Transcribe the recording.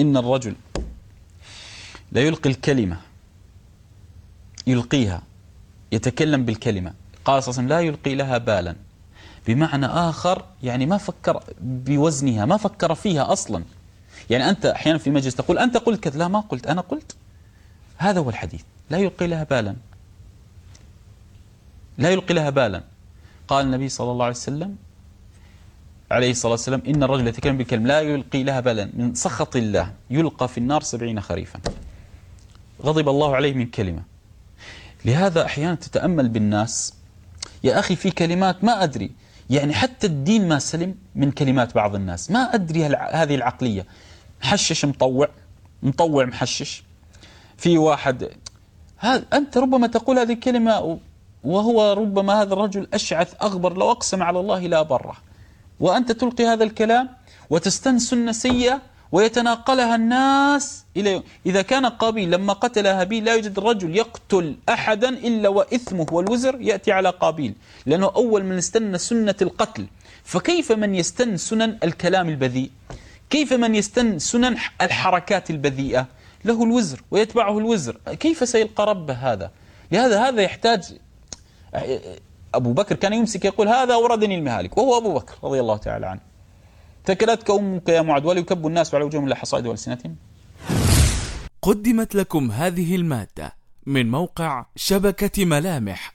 إن الرجل لا يلقي الكلمة يلقيها يتكلم بالكلمة. قال صلى الله عليه وسلم لا يلقي لها بالا. بمعنى آخر يعني ما فكر بوزنها ما فكر فيها أصلا. يعني أنت أحيانا في مجلس تقول أنت قلت كذا لا ما قلت أنا قلت. هذا هو الحديث. لا يلقي لها بالا. لا يلقي لها بالا. قال النبي صلى الله عليه وسلم عليه الصلاة والسلام إن الرجل يتكلم بالكلمة لا يلقي لها بالا من سخط الله يلقى في النار سبعين خريفا. غضب الله عليه من كلمة. لهذا أحيانا تتأمل بالناس يا أخي في كلمات ما أدري. يعني حتى الدين ما سلم من كلمات بعض الناس. ما أدري هذه العقلية. محشش مطوع مطوع محشش. في واحد هذا أنت ربما تقول هذه الكلمة وهو ربما هذا الرجل أشعث أغبر لو أقسم على الله لا بره. وأنت تلقي هذا الكلام وتستن سنة سيئة ويتناقلها الناس إلى إذا كان قابيل لما قتل هابيل لا يوجد رجل يقتل أحدا إلا وإثمه والوزر يأتي على قابيل لأنه أول من استنى سنة القتل. فكيف من يستن سنن الكلام البذيء؟ كيف من يستن سنن الحركات البذيئة؟ له الوزر ويتبعه الوزر. كيف سيلقى ربه هذا؟ لهذا هذا يحتاج أبو بكر كان يمسك يقول هذا أوردني المهالك وهو أبو بكر رضي الله تعالى عنه. ثكلتك أمك يا معد وليكب الناس على وجوههم إلى حصائد والسنتهم قدمت لكم هذه المادة من موقع شبكة ملامح.